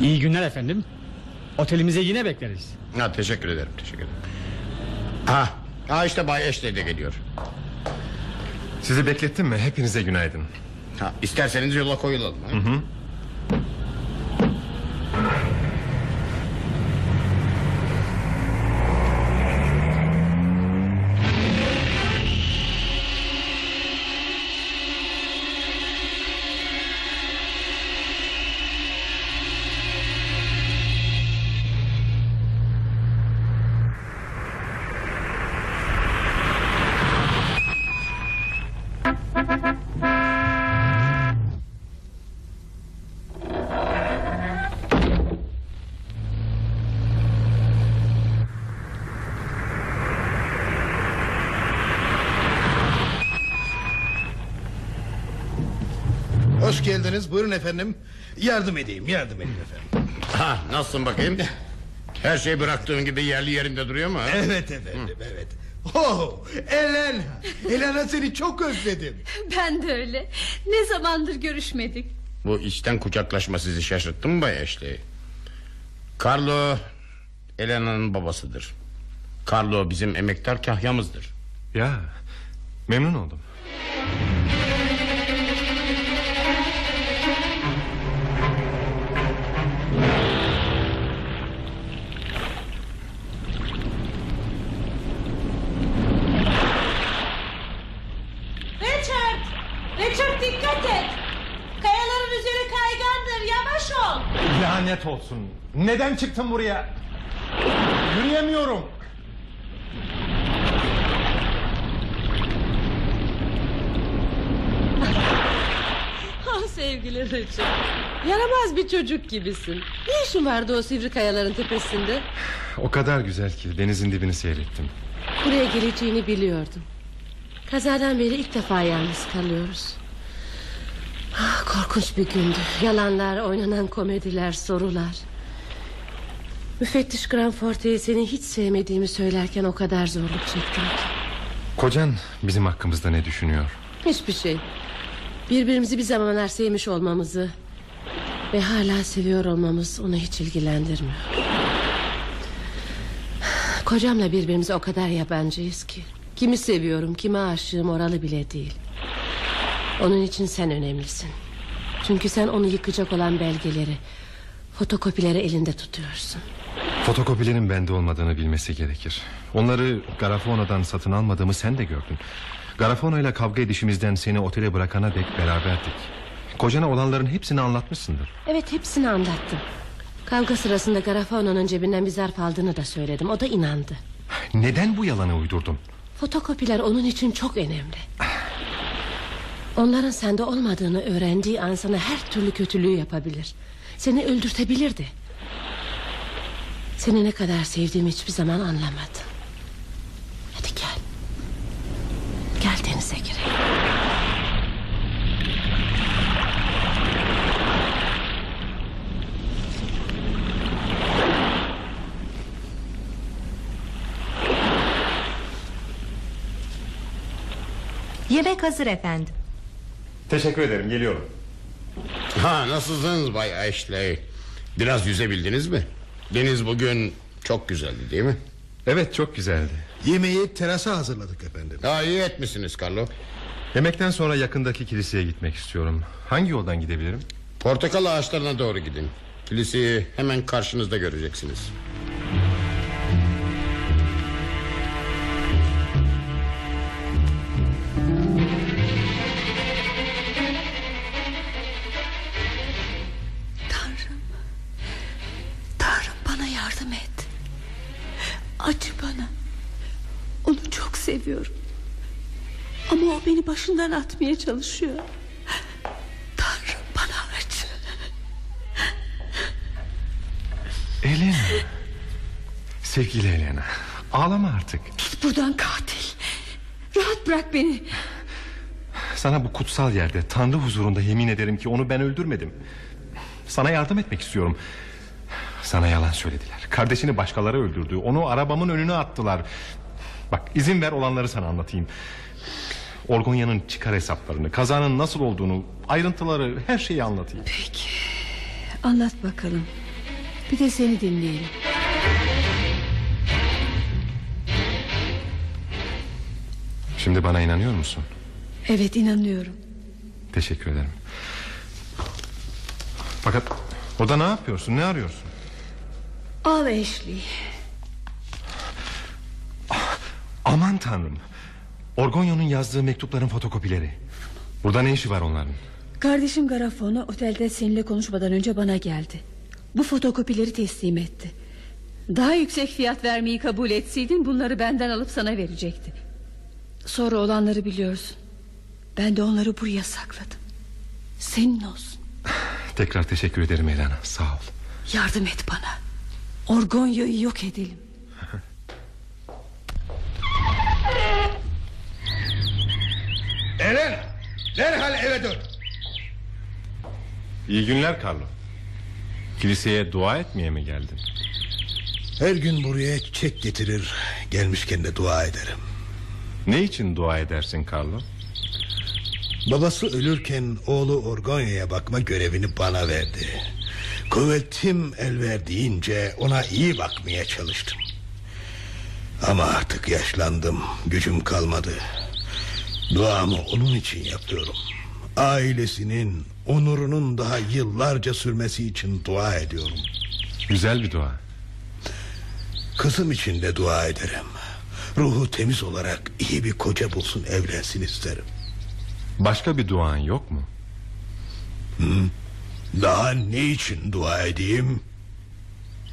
İyi günler efendim. Otelimize yine bekleriz. Ha, teşekkür ederim teşekkür ederim. Ha, ha işte Bay Ashley de geliyor. Sizi beklettim mi hepinize günaydın Ha, isterseniz yola koyulalım. Hı hı. Geldiniz buyurun efendim Yardım edeyim yardım edeyim efendim Ha, nasılsın bakayım? Her şey bıraktığın gibi yerli yerinde duruyor mu? ha? Evet efendim evet Oh Elena Elena seni çok özledim Ben de öyle. Ne zamandır görüşmedik. Bu içten kucaklaşma sizi şaşırttı mı Bay Ashley? Carlo Elena'nın babasıdır. Carlo bizim emektar kahyamızdır. Ya memnun oldum Lanet olsun Neden çıktın buraya Yürüyemiyorum Ah sevgili Richard. Yaramaz bir çocuk gibisin. Ne işin vardı o sivri kayaların tepesinde? O kadar güzel ki denizin dibini seyrettim Buraya geleceğini biliyordum. Kazadan beri ilk defa yalnız kalıyoruz. Ah, korkunç bir gündü. Yalanlar, oynanan komediler, sorular. Müfettiş Granforte'ye seni hiç sevmediğimi söylerken o kadar zorluk çektim ki. Kocan bizim hakkımızda ne düşünüyor Hiçbir şey. Birbirimizi bir zamanlar sevmiş olmamızı ve hala seviyor olmamız onu hiç ilgilendirmiyor. Kocamla birbirimize o kadar yabancıyız ki. Kimi seviyorum, kime aşığım oralı bile değil. Onun için sen önemlisin. Çünkü sen onu yıkacak olan belgeleri, fotokopileri elinde tutuyorsun. Fotokopilerin bende olmadığını bilmesi gerekir Onları Garafona'dan satın almadığımı sen de gördün Garafona ile kavga edişimizden seni otele bırakana dek beraberdik Kocana olanların hepsini anlatmışsındır Evet hepsini anlattım. Kavga sırasında Garafona'nın cebinden bir zarf aldığını da söyledim. O da inandı. Neden bu yalanı uydurdun Fotokopiler onun için çok önemli. Onların sende olmadığını öğrendiği an sana her türlü kötülüğü yapabilir. Seni öldürtebilirdi. Seni ne kadar sevdiğimi hiçbir zaman anlamadım. Hadi gel. Gel denize girelim. Yemek hazır efendim. Teşekkür ederim geliyorum. Ha nasılsınız Bay Ashley? Biraz yüzebildiniz mi? Deniz bugün çok güzeldi değil mi? Evet çok güzeldi. Yemeği terasa hazırladık efendim. Ha, iyi etmişsiniz Carlo. Yemekten sonra yakındaki kiliseye gitmek istiyorum. Hangi yoldan gidebilirim? Portakal ağaçlarına doğru gidin. Kiliseyi hemen karşınızda göreceksiniz Acı bana. Onu çok seviyorum. Ama beni başından atmaya çalışıyor. Tanrım bana acı. Elena. Sevgili Elena. Ağlama artık. Git buradan katil. Rahat bırak beni. Sana bu kutsal yerde Tanrı huzurunda yemin ederim ki onu ben öldürmedim. Sana yardım etmek istiyorum. Sana yalan söylediler. Kardeşini başkaları öldürdü. Onu arabamın önüne attılar. Bak izin ver olanları sana anlatayım. Orgonya'nın çıkar hesaplarını, kazanın nasıl olduğunu, ayrıntıları, her şeyi anlatayım. Peki. Anlat bakalım. Bir de seni dinleyelim. Şimdi bana inanıyor musun? Evet inanıyorum. Teşekkür ederim. Fakat orada ne yapıyorsun? Ne arıyorsun? Al Ashley. Aman tanrım. Orgonyo'nun yazdığı mektupların fotokopileri. Burada ne işi var onların? Kardeşim Garafonu otelde seninle konuşmadan önce bana geldi. Bu fotokopileri teslim etti. Daha yüksek fiyat vermeyi kabul etseydin bunları benden alıp sana verecekti. Sonra olanları biliyorsun. Ben de onları buraya sakladım. Senin olsun. Tekrar teşekkür ederim Elena. Sağ ol. Yardım et bana. Orgonyo'yu yok edelim. Eren derhal eve dön. İyi günler Carlo. Kiliseye dua etmeye mi geldin? Her gün buraya çiçek getirir Gelmişken de dua ederim Ne için dua edersin Carlo? Babası ölürken oğlu Orgonya'ya bakma görevini bana verdi Kuvvetim el verdiğince ona iyi bakmaya çalıştım. Ama artık yaşlandım Gücüm kalmadı. Duamı onun için yapıyorum. Ailesinin onurunun daha yıllarca sürmesi için dua ediyorum. Güzel bir dua. Kızım için de dua ederim. Ruhu temiz olarak iyi bir koca bulsun evlensin isterim. Başka bir duan yok mu? Hı? Daha ne için dua edeyim?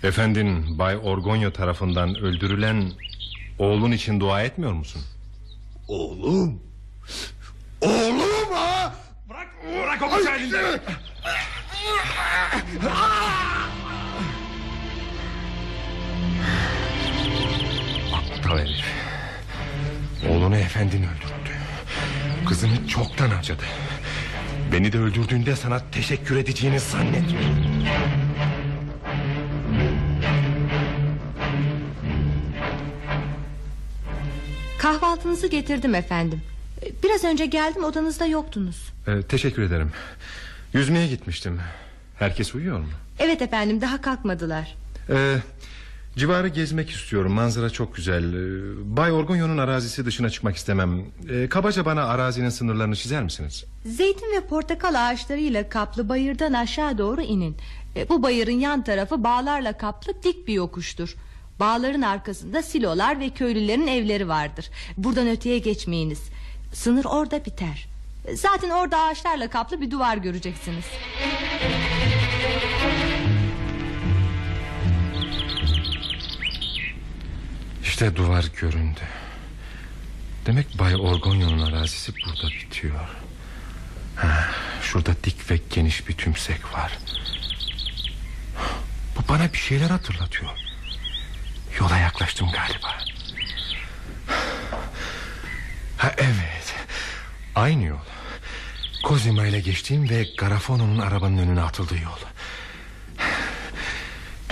Efendin Bay Orgonyo tarafından öldürülen oğlun için dua etmiyor musun? Oğlum? Oğlum ha? Bırak, bırak o bıçağı elinden. Aptal herif. Oğlunu efendin öldürdü. Kızını çoktan harcadı. Beni de öldürdüğünde sana teşekkür edeceğini zannetmiyorum. Kahvaltınızı getirdim efendim. Biraz önce geldim odanızda yoktunuz. Ee, teşekkür ederim. Yüzmeye gitmiştim. Herkes uyuyor mu? Evet efendim daha kalkmadılar. Ee, civarı gezmek istiyorum. Manzara çok güzel. Ee, Bay Orgonyo'nun arazisi dışına çıkmak istemem. Ee, kabaca bana arazinin sınırlarını çizer misiniz? Zeytin ve portakal ağaçlarıyla kaplı bayırdan aşağı doğru inin. E, Bu bayırın yan tarafı bağlarla kaplı dik bir yokuştur. Bağların arkasında silolar ve köylülerin evleri vardır. Buradan öteye geçmeyiniz. Sınır orada biter. E, Zaten orada ağaçlarla kaplı bir duvar göreceksiniz. İşte duvar göründü. Demek Bay Orgonyo'nun arazisi burada bitiyor. Ha, şurada dik ve geniş bir tümsek var. Bu bana bir şeyler hatırlatıyor. Yola yaklaştım galiba. Ha evet. Aynı yol. Kozima ile geçtiğim ve Garafono'nun arabanın önüne atıldığı yol.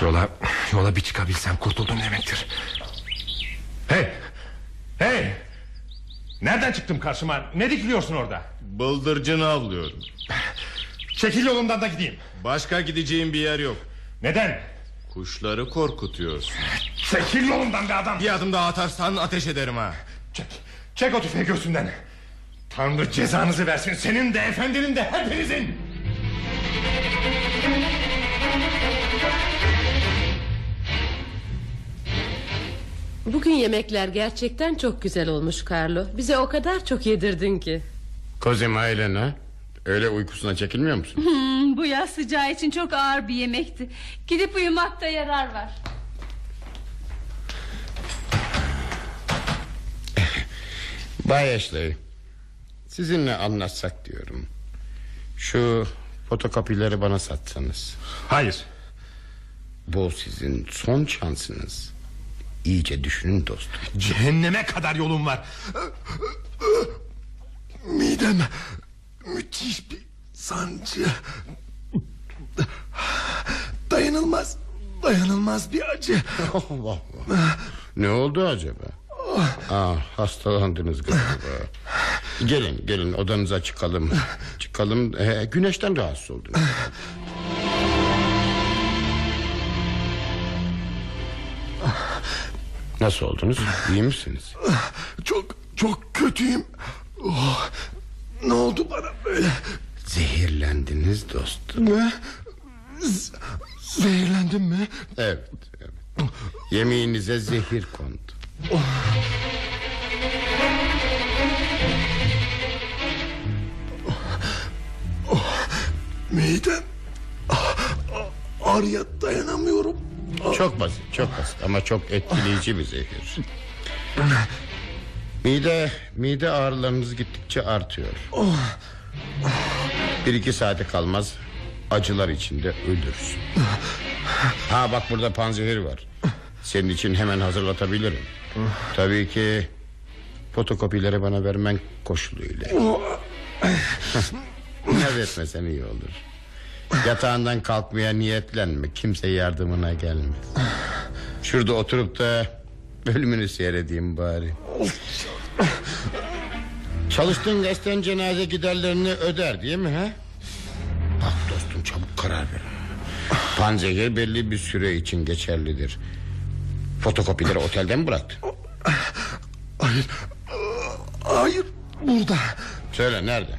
Yola, yola bir çıkabilsem kurtuldum demektir. Hey! Hey! Nereden çıktım karşıma? Ne dikiliyorsun orada? Bıldırcını avlıyorum. Çekil yolumdan da gideyim. Başka gideceğim bir yer yok. Neden? Kuşları korkutuyorsun. Çekil yolumdan be adam. Bir adım daha atarsan ateş ederim ha. Çek, çek o tüfeği göğsünden. Tanrı cezanızı versin senin de efendinin de hepinizin. Bugün yemekler gerçekten çok güzel olmuş Carlo. Bize o kadar çok yedirdin ki. Kozima Elena Öyle uykusuna çekilmiyor musun? Hmm, bu yaz sıcağı için çok ağır bir yemekti. Gidip uyumakta yarar var. Bay Ashley Sizinle anlatsak diyorum. Şu fotokopileri bana satsanız. Hayır. Bu sizin son şansınız. İyice düşünün dostum. Cehenneme kadar yolum var. Midem müthiş bir sancı. Dayanılmaz, dayanılmaz bir acı. Allah Allah. Ne oldu acaba? Aa, hastalandınız galiba. gelin gelin odanıza çıkalım. Çıkalım. Ee, güneşten rahatsız oldunuz. Nasıl oldunuz? İyi misiniz? Çok çok kötüyüm. Oh, ne oldu bana böyle? Zehirlendiniz dostum. Ne? Z- zehirlendim mi? Evet, evet. Yemeğinize zehir kondu. Midem ah, ah, ağrıya dayanamıyorum. Çok basit, çok basit ama çok etkileyici bir zehir. Mide, mide ağrılarınız gittikçe artıyor. Bir iki saate kalmaz acılar içinde ölürsün. Ha bak burada panzehir var. Senin için hemen hazırlatabilirim. Tabii ki fotokopileri bana vermen koşuluyla. Naz etmesen iyi olur. Yatağından kalkmaya niyetlenme. Kimse yardımına gelmez. Şurada oturup da ölümünü seyredeyim bari. Çalıştığın gazetenin cenaze giderlerini öder değil mi ha? Bak dostum çabuk karar ver. Panzehir belli bir süre için geçerlidir. Fotokopileri otelde mi bıraktın? Hayır, hayır burada. Söyle nerede?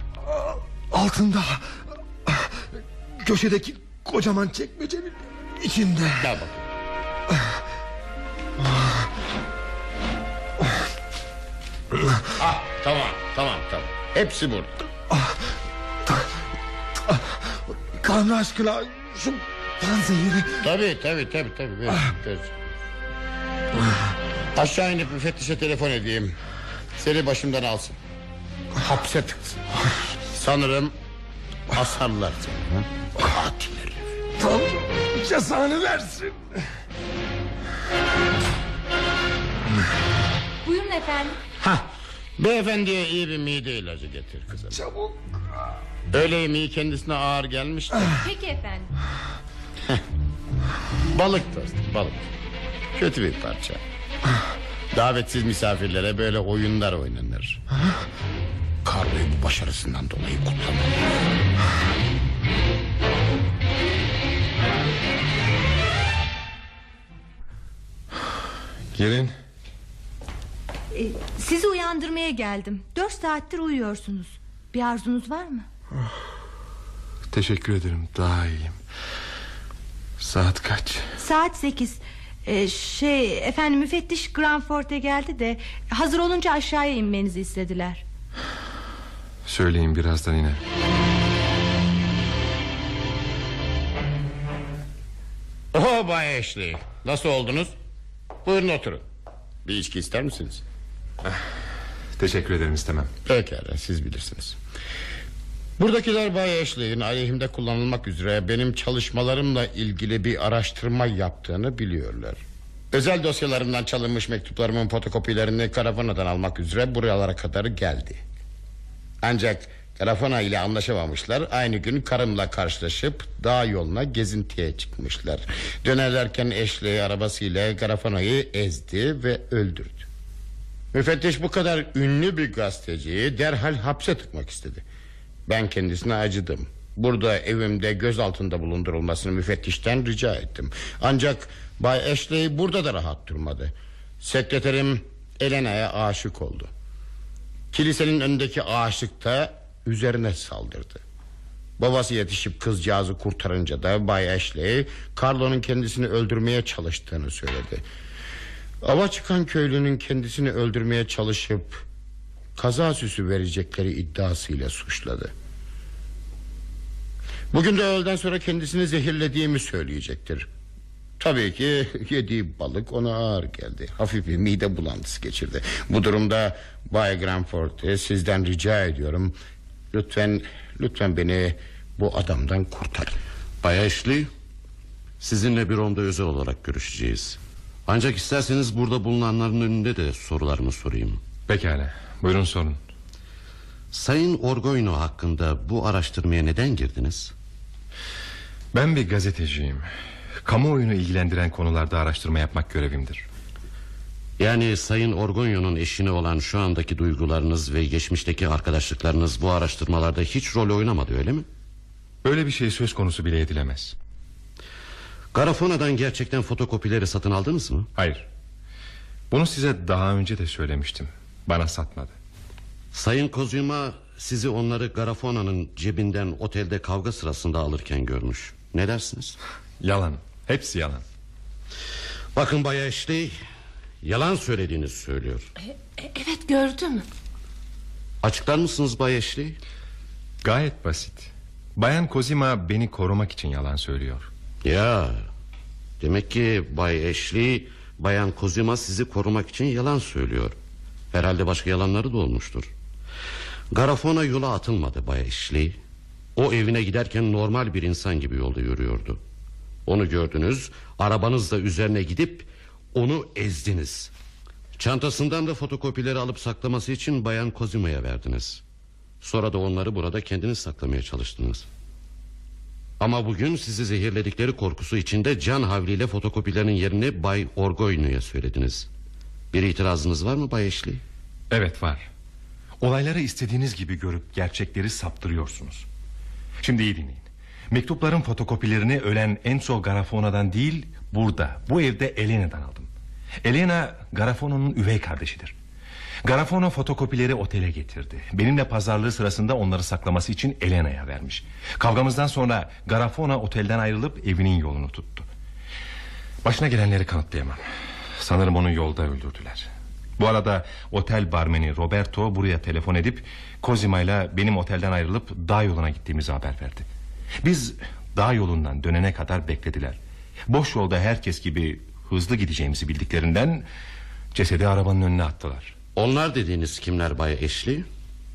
Altında. Köşedeki kocaman çekmecenin içinde. Gel bak. Ah tamam tamam tamam. Hepsi burada. Tanrı aşkına şu panzehiri... Tabii tabii tabii tabii. Ver, ver. Aşağı inip müfettişe telefon edeyim. Seni başımdan alsın. Hapse tıksın. Sanırım asarlar seni. ha? Katil herif. Cezanı versin. Buyurun efendim. Hah. Beyefendiye iyi bir mide ilacı getir kızım. Çabuk. Öğle yemeği kendisine ağır gelmiş de. Peki efendim. Balık dostum balık. Kötü bir parça. Davetsiz misafirlere böyle oyunlar oynanır. Carlo'yu bu başarısından dolayı kutlamalıyız. Gelin. Ee, sizi uyandırmaya geldim. Dört saattir uyuyorsunuz. Bir arzunuz var mı? Teşekkür ederim daha iyiyim. Saat kaç? Saat sekiz. Ee, şey efendim müfettiş Granfort'e geldi de hazır olunca aşağıya inmenizi istediler. Söyleyin birazdan iner. Oho Bay Ashley. Nasıl oldunuz? Buyurun oturun. Bir içki ister misiniz? Teşekkür ederim istemem. Pekala siz bilirsiniz. Buradakiler Bay Ashley'in aleyhimde kullanılmak üzere benim çalışmalarımla ilgili bir araştırma yaptığını biliyorlar. Özel dosyalarımdan çalınmış mektuplarımın fotokopilerini Karafana'dan almak üzere buralara kadar geldi. Ancak Karafana ile anlaşamamışlar. Aynı gün karımla karşılaşıp dağ yoluna gezintiye çıkmışlar. Dönerlerken Ashley arabasıyla Karafana'yı ezdi ve öldürdü. Müfettiş bu kadar ünlü bir gazeteciyi derhal hapse tıkmak istedi. Ben kendisine acıdım. Burada evimde göz altında bulundurulmasını müfettişten rica ettim. Ancak Bay Ashley burada da rahat durmadı. Sekreterim Elena'ya aşık oldu. Kilisenin önündeki ağaçlıkta üzerine saldırdı. Babası yetişip kızcağızı kurtarınca da Bay Ashley Carlo'nun kendisini öldürmeye çalıştığını söyledi. Ava çıkan köylünün kendisini öldürmeye çalışıp kaza süsü verecekleri iddiasıyla suçladı. Bugün de öğleden sonra kendisini zehirlediğimi söyleyecektir. Tabii ki yediği balık ona ağır geldi. Hafif bir mide bulantısı geçirdi. Bu durumda Bay Granford sizden rica ediyorum. Lütfen lütfen beni bu adamdan kurtarın. Bay Ashley Sizinle bir onda özel olarak görüşeceğiz Ancak isterseniz burada bulunanların önünde de sorularımı sorayım Pekala buyurun sorun Sayın Orgoyno hakkında bu araştırmaya neden girdiniz? Ben bir gazeteciyim Kamuoyunu ilgilendiren konularda araştırma yapmak görevimdir Yani Sayın Orgonyo'nun eşine olan şu andaki duygularınız ve geçmişteki arkadaşlıklarınız bu araştırmalarda hiç rol oynamadı öyle mi? Böyle bir şey söz konusu bile edilemez. Garafona'dan gerçekten fotokopileri satın aldınız mı? Hayır. Bunu size daha önce de söylemiştim. Bana satmadı. Sayın Kozuma sizi onları Garafona'nın cebinden otelde kavga sırasında alırken görmüş. Ne dersiniz? Yalan. Hepsi yalan. Bakın Bay Ashley Yalan söylediğinizi söylüyor. E, e, evet gördüm. Açıklar mısınız Bay Ashley? Gayet basit. Bayan Kozima beni korumak için yalan söylüyor. Ya Demek ki Bay Ashley Bayan Kozima sizi korumak için yalan söylüyor. Herhalde başka yalanları da olmuştur. Garafona yola atılmadı Bay Ashley. O evine giderken normal bir insan gibi yolda yürüyordu. Onu gördünüz Arabanızla üzerine gidip Onu ezdiniz. Çantasından da fotokopileri alıp saklaması için Bayan Kozima'ya verdiniz. Sonra da onları burada kendiniz saklamaya çalıştınız. Ama bugün sizi zehirledikleri korkusu içinde can havliyle fotokopilerin yerini Bay Orgoynu'ya söylediniz. Bir itirazınız var mı Bay Ashley? Evet var. Olayları istediğiniz gibi görüp gerçekleri saptırıyorsunuz. Şimdi iyi dinleyin Mektupların fotokopilerini ölen Enzo Garafona'dan değil Burada bu evde Elena'dan aldım. Elena Garafono'nun üvey kardeşidir. Garafona fotokopileri otele getirdi. Benimle pazarlığı sırasında onları saklaması için Elena'ya vermiş. Kavgamızdan sonra Garafona otelden ayrılıp evinin yolunu tuttu. Başına gelenleri kanıtlayamam. Sanırım onu yolda öldürdüler. Bu arada otel barmeni Roberto buraya telefon edip Kozima ile benim otelden ayrılıp dağ yoluna gittiğimizi haber verdi Biz dağ yolundan dönene kadar beklediler. Boş yolda herkes gibi hızlı gideceğimizi bildiklerinden Cesedi arabanın önüne attılar. Onlar dediğiniz kimler Bay Ashley?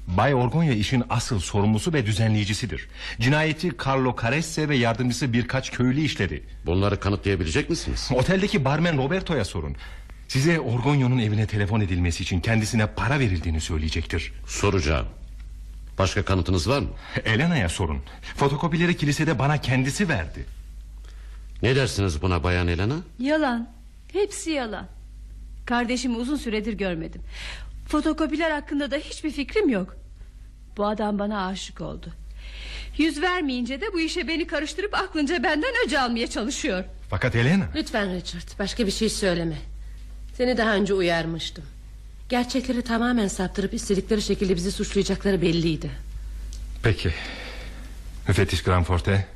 Bay Orgonya işin asıl sorumlusu ve düzenleyicisidir. Cinayeti Carlo Caresse ve yardımcısı birkaç köylü işledi. Bunları kanıtlayabilecek misiniz? Oteldeki barmen Roberto'ya sorun. Size Orgonyo'nun evine telefon edilmesi için kendisine para verildiğini söyleyecektir. Soracağım Başka kanıtınız var mı? Elena'ya sorun Fotokopileri kilisede bana kendisi verdi Ne dersiniz buna Bayan Elena? Yalan hepsi yalan Kardeşimi uzun süredir görmedim Fotokopiler hakkında da hiçbir fikrim yok Bu adam bana aşık oldu Yüz vermeyince de bu işe beni karıştırıp aklınca benden öc almaya çalışıyor Fakat Elena Lütfen Richard başka bir şey söyleme. Seni daha önce uyarmıştım. Gerçekleri tamamen saptırıp istedikleri şekilde bizi suçlayacakları belliydi. Peki. Müfettiş Granforte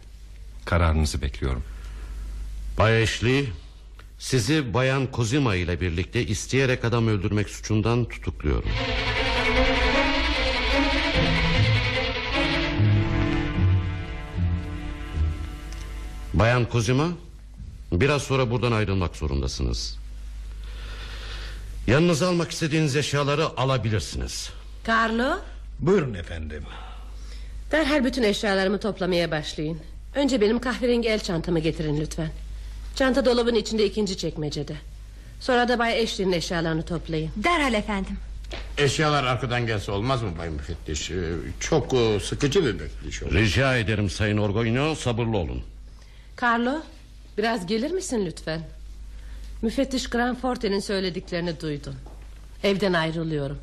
Kararınızı bekliyorum. Bay Ashley Sizi Bayan Kozima ile birlikte isteyerek adam öldürmek suçundan tutukluyorum. Bayan Kozima Biraz sonra buradan ayrılmak zorundasınız Yanınıza almak istediğiniz eşyaları alabilirsiniz Carlo Buyurun efendim derhal bütün eşyalarımı toplamaya başlayın. Önce benim kahverengi el çantamı getirin lütfen. Çanta dolabın içinde ikinci çekmecede. Sonra da Bay Ashley'nin eşyalarını toplayın. Derhal efendim. Eşyalar arkadan gelse olmaz mı Bay Müfettiş? Ee, Çok e, sıkıcı bir müfettiş olur. Rica ederim Sayın Orgoyno sabırlı olun Carlo biraz gelir misin lütfen? Müfettiş Granforte'nin söylediklerini duydum. Evden ayrılıyorum.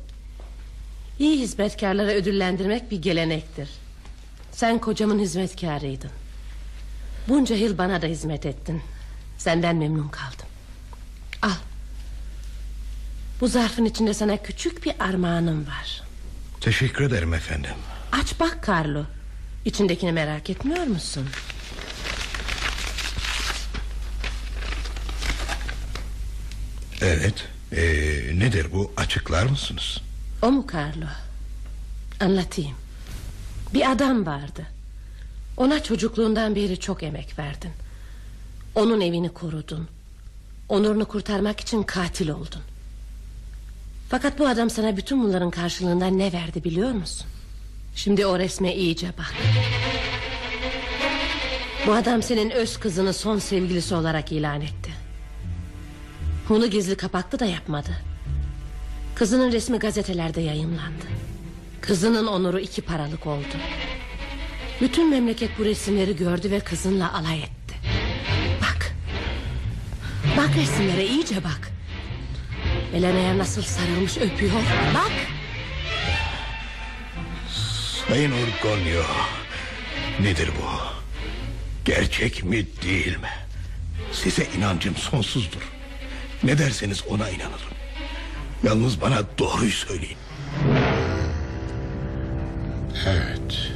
İyi hizmetkarları ödüllendirmek bir gelenektir. Sen kocamın hizmetkarıydın. Bunca yıl bana da hizmet ettin. Senden memnun kaldım. Al. Bu zarfın içinde sana küçük bir armağanım var. Teşekkür ederim efendim Aç bak Carlo. İçindekini merak etmiyor musun? Evet ee, Nedir bu açıklar mısınız O mu Carlo? Anlatayım. Bir adam vardı. Ona çocukluğundan beri çok emek verdin. Onun evini korudun. Onurunu kurtarmak için katil oldun. Fakat bu adam sana bütün bunların karşılığında ne verdi biliyor musun? Şimdi o resme iyice bak. Bu adam senin öz kızını son sevgilisi olarak ilan etti. Bunu gizli kapaklı da yapmadı. Kızının resmi gazetelerde yayınlandı. Kızının onuru iki paralık oldu. Bütün memleket bu resimleri gördü ve kızınla alay etti. Bak. Bak resimlere iyice bak. Elena'ya nasıl sarılmış öpüyor. Bak. Sayın Urgonyo Nedir bu Gerçek mi değil mi Size inancım sonsuzdur Ne derseniz ona inanırım. Yalnız bana doğruyu söyleyin. Evet.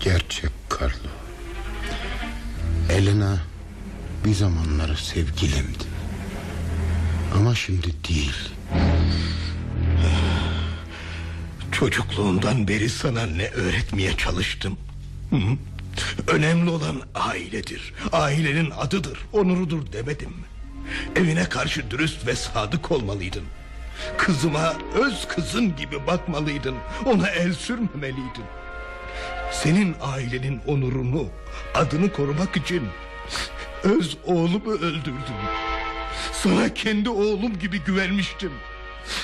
Gerçek Carlo. Elena Bir zamanları sevgilimdi. Ama şimdi değil. Çocukluğumdan beri sana ne öğretmeye çalıştım? Hı? Önemli olan ailedir. Ailenin adıdır Onurudur demedim mi Evine karşı dürüst ve sadık olmalıydın. Kızıma öz kızın gibi bakmalıydın. Ona el sürmemeliydin. Senin ailenin onurunu Adını korumak için Öz oğlumu öldürdüm. Sana kendi oğlum gibi güvenmiştim.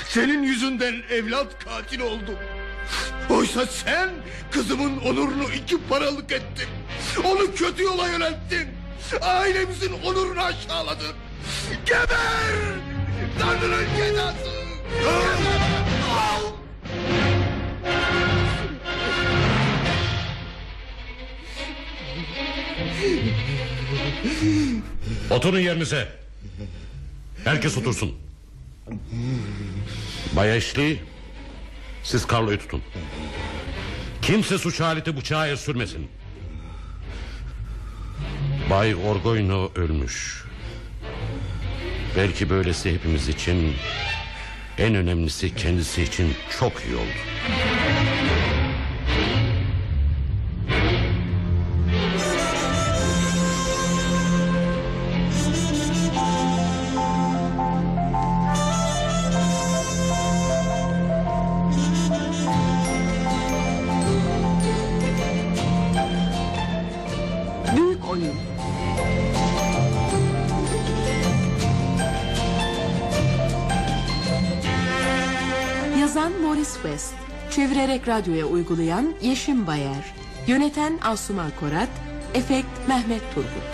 Senin yüzünden evlat katil oldum. Oysa sen kızımın onurunu iki paralık ettin. Onu kötü yola yönelttin. Ailemizin onurunu aşağıladın Geber Tanrı'nın cezası Geber! Al! Oturun yerinize. Herkes otursun. Bay Ashley, siz Carlo'yu tutun. Kimse suç aleti bıçağa el sürmesin. Bay Orgoyno ölmüş. Belki böylesi hepimiz için... ...en önemlisi kendisi için çok iyi oldu. Çevirerek radyoya uygulayan Yeşim Bayer, yöneten Asuman Korat, efekt Mehmet Turgut.